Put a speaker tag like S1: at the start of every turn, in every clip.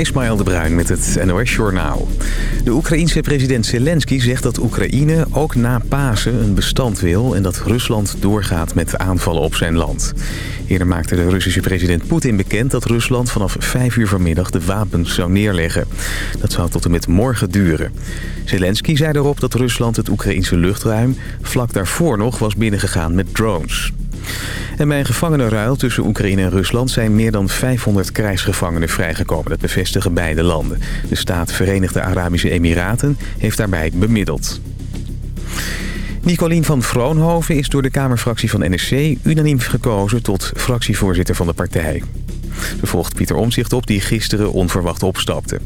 S1: Ismaël de Bruin met het NOS Journaal. De Oekraïense president Zelensky zegt dat Oekraïne ook na Pasen een bestand wil... en dat Rusland doorgaat met aanvallen op zijn land. Eerder maakte de Russische president Poetin bekend dat Rusland vanaf 5 uur vanmiddag de wapens zou neerleggen. Dat zou tot en met morgen duren. Zelensky zei erop dat Rusland het Oekraïense luchtruim vlak daarvoor nog was binnengegaan met drones. En bij een gevangenenruil tussen Oekraïne en Rusland zijn meer dan 500 krijgsgevangenen vrijgekomen. Dat bevestigen beide landen. De staat Verenigde Arabische Emiraten heeft daarbij bemiddeld. Nicolien van Vroonhoven is door de Kamerfractie van NSC unaniem gekozen tot fractievoorzitter van de partij. Ze volgt Pieter Omzicht op die gisteren onverwacht opstapte.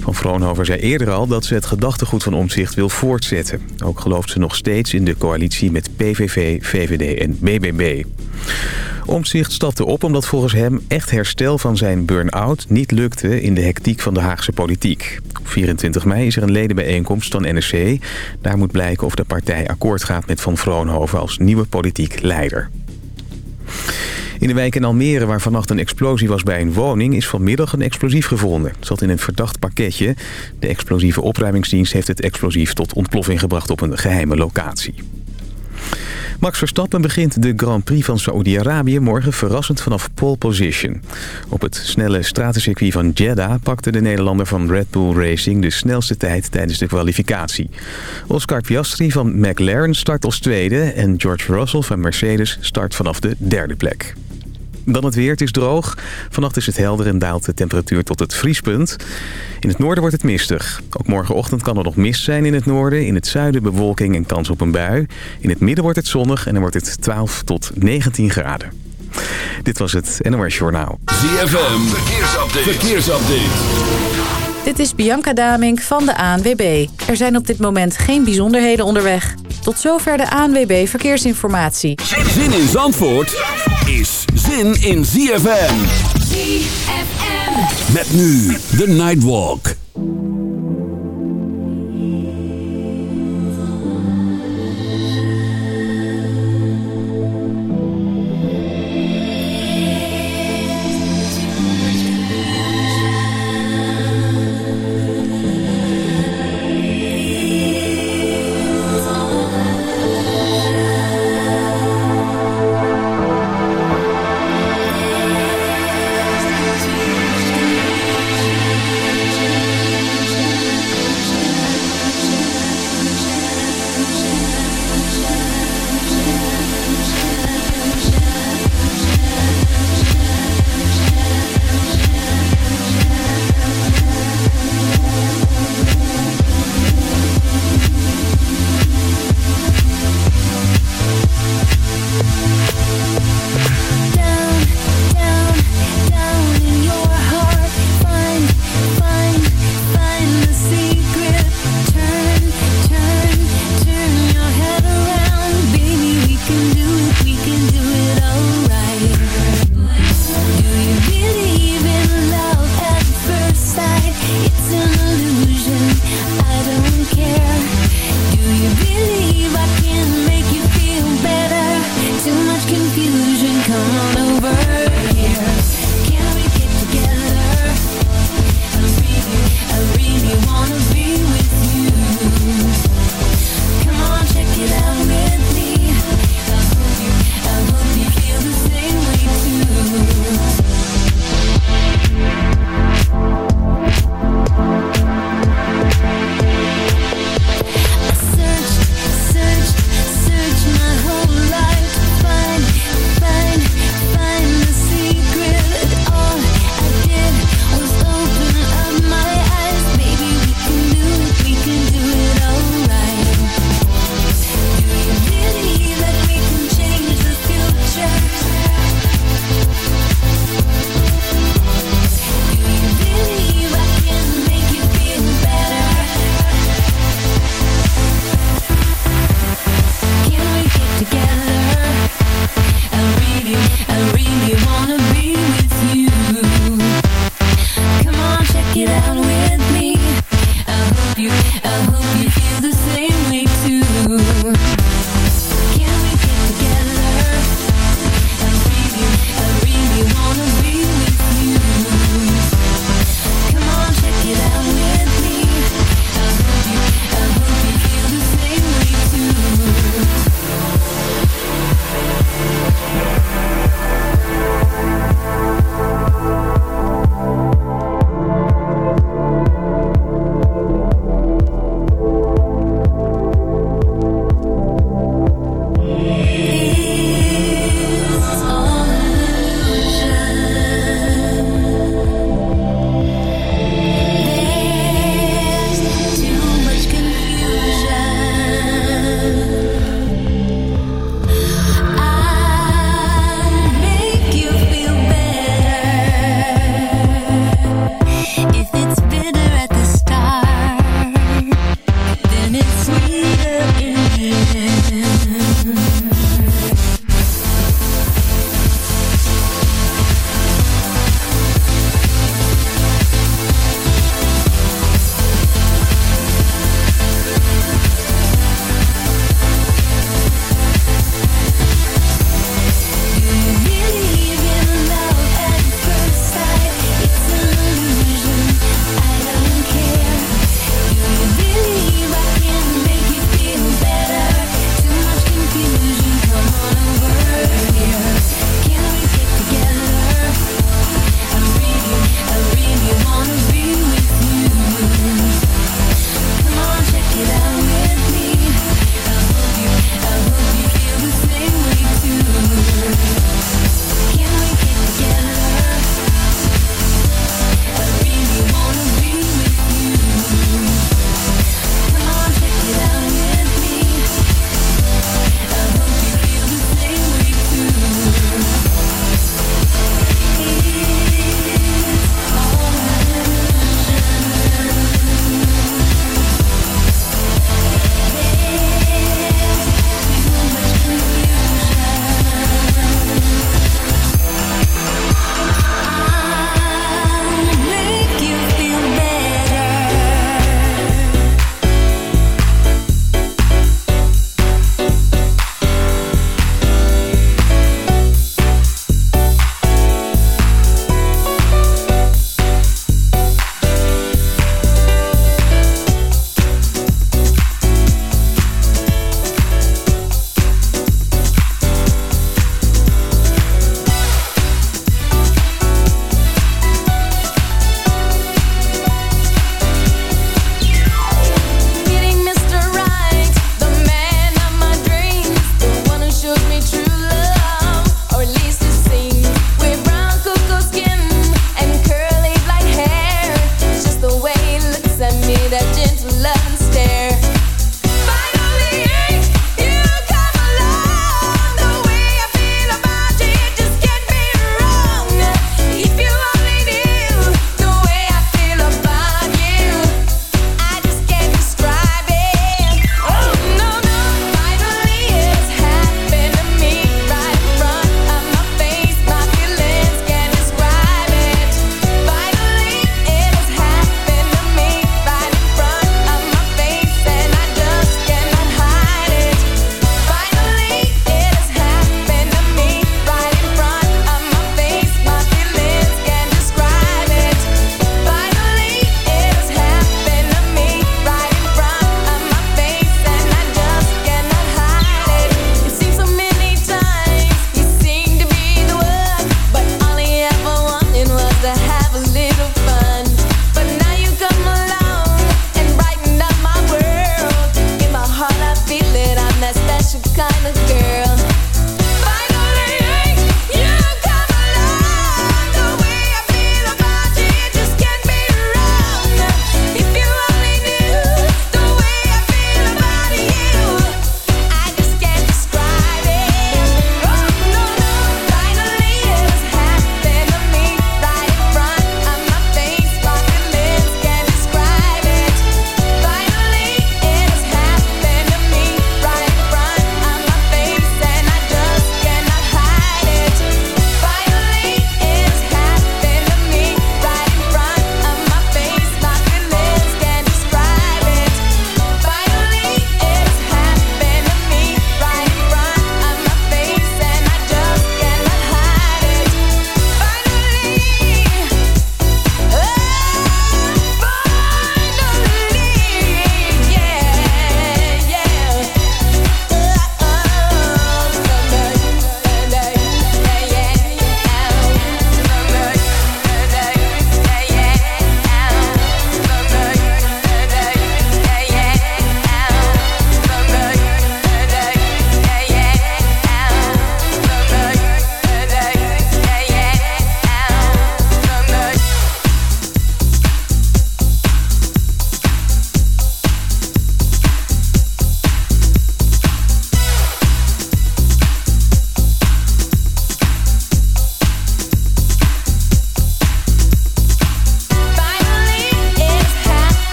S1: Van Vroonhoven zei eerder al dat ze het gedachtegoed van Omzicht wil voortzetten. Ook gelooft ze nog steeds in de coalitie met PVV, VVD en BBB. Omtzigt stapte op omdat volgens hem echt herstel van zijn burn-out niet lukte in de hectiek van de Haagse politiek. Op 24 mei is er een ledenbijeenkomst van NSC. Daar moet blijken of de partij akkoord gaat met Van Vroonhoven als nieuwe politiek leider. In de wijk in Almere, waar vannacht een explosie was bij een woning... is vanmiddag een explosief gevonden. Het zat in een verdacht pakketje. De explosieve opruimingsdienst heeft het explosief tot ontploffing gebracht op een geheime locatie. Max Verstappen begint de Grand Prix van Saoedi-Arabië morgen verrassend vanaf pole position. Op het snelle stratencircuit van Jeddah pakte de Nederlander van Red Bull Racing de snelste tijd tijdens de kwalificatie. Oscar Piastri van McLaren start als tweede en George Russell van Mercedes start vanaf de derde plek. Dan het weer, het is droog. Vannacht is het helder en daalt de temperatuur tot het vriespunt. In het noorden wordt het mistig. Ook morgenochtend kan er nog mist zijn in het noorden. In het zuiden bewolking en kans op een bui. In het midden wordt het zonnig en dan wordt het 12 tot 19 graden. Dit was het NOS Journaal.
S2: ZFM, verkeersupdate. verkeersupdate.
S3: Dit is Bianca Damink van de ANWB. Er zijn op dit moment geen bijzonderheden onderweg. Tot zover de ANWB Verkeersinformatie.
S2: Zin in Zandvoort is zin in ZFM.
S4: ZFM.
S2: Met nu de Nightwalk.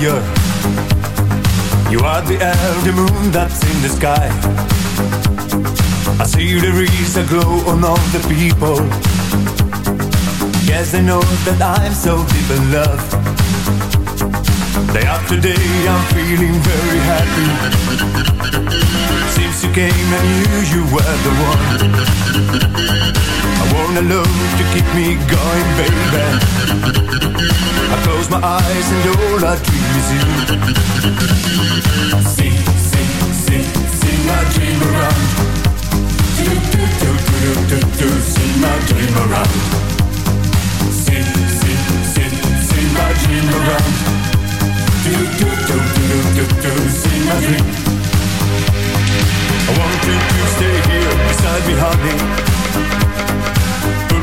S4: ailleurs. I
S5: close my eyes and all I dream is you. Sing, sing, sing, sing my dream around. Do, do, do, do, do, do, sing my dream around. Sing, sing, sing, sing my dream around. Do, do, do, do, do, do, sing my dream. I want you to stay here beside me, honey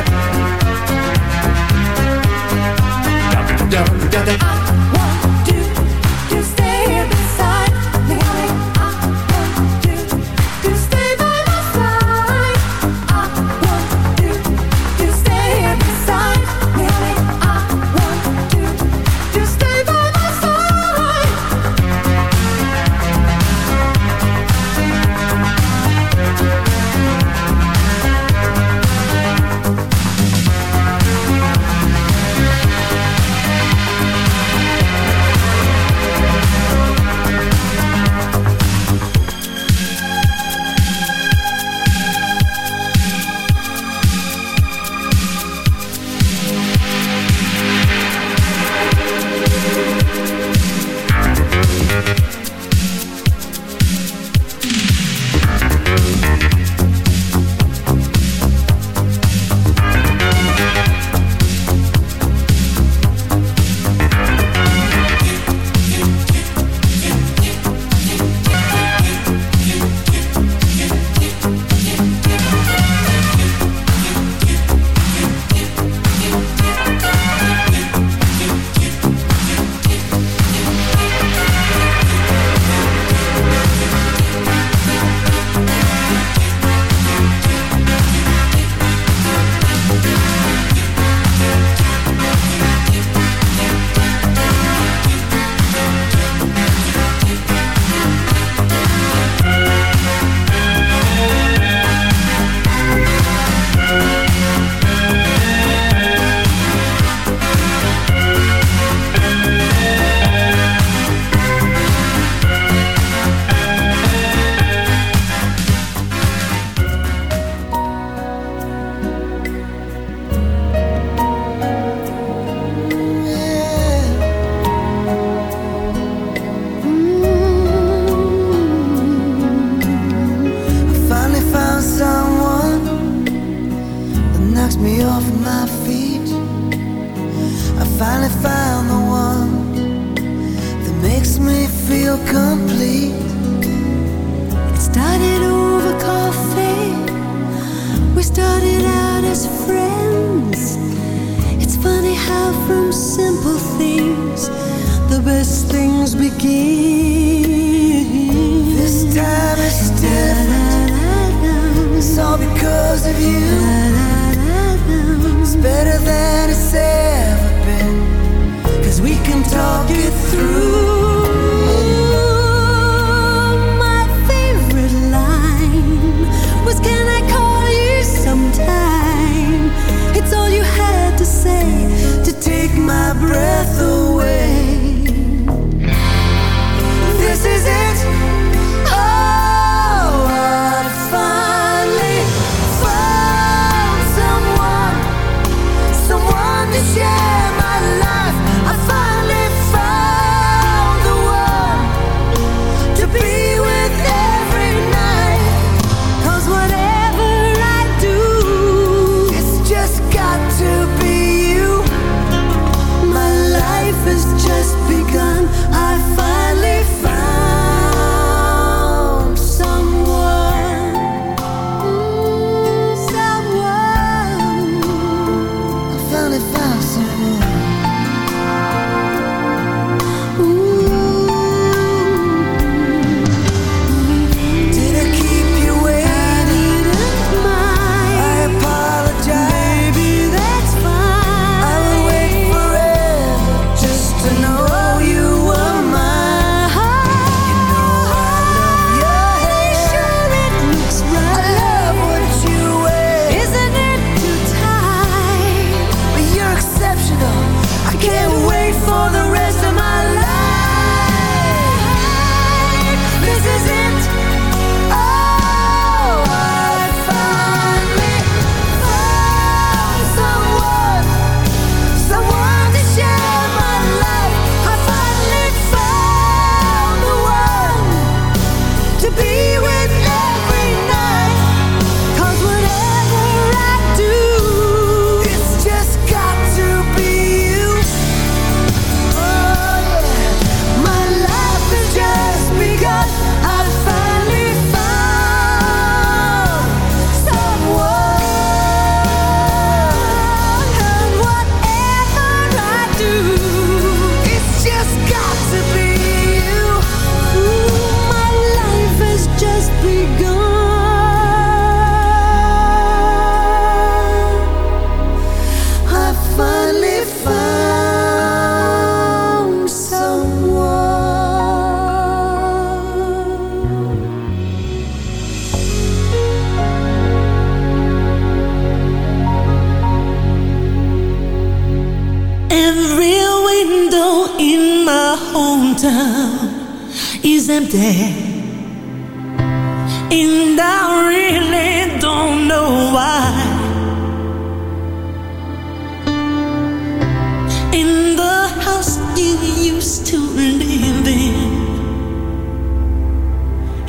S6: i'm Yeah.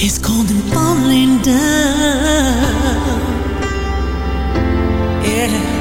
S6: It's cold and falling down. Yeah.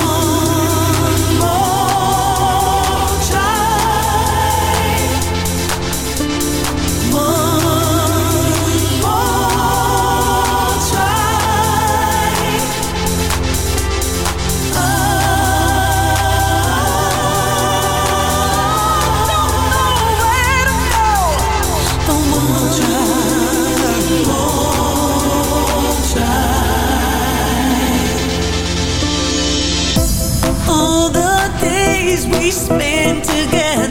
S6: spend together.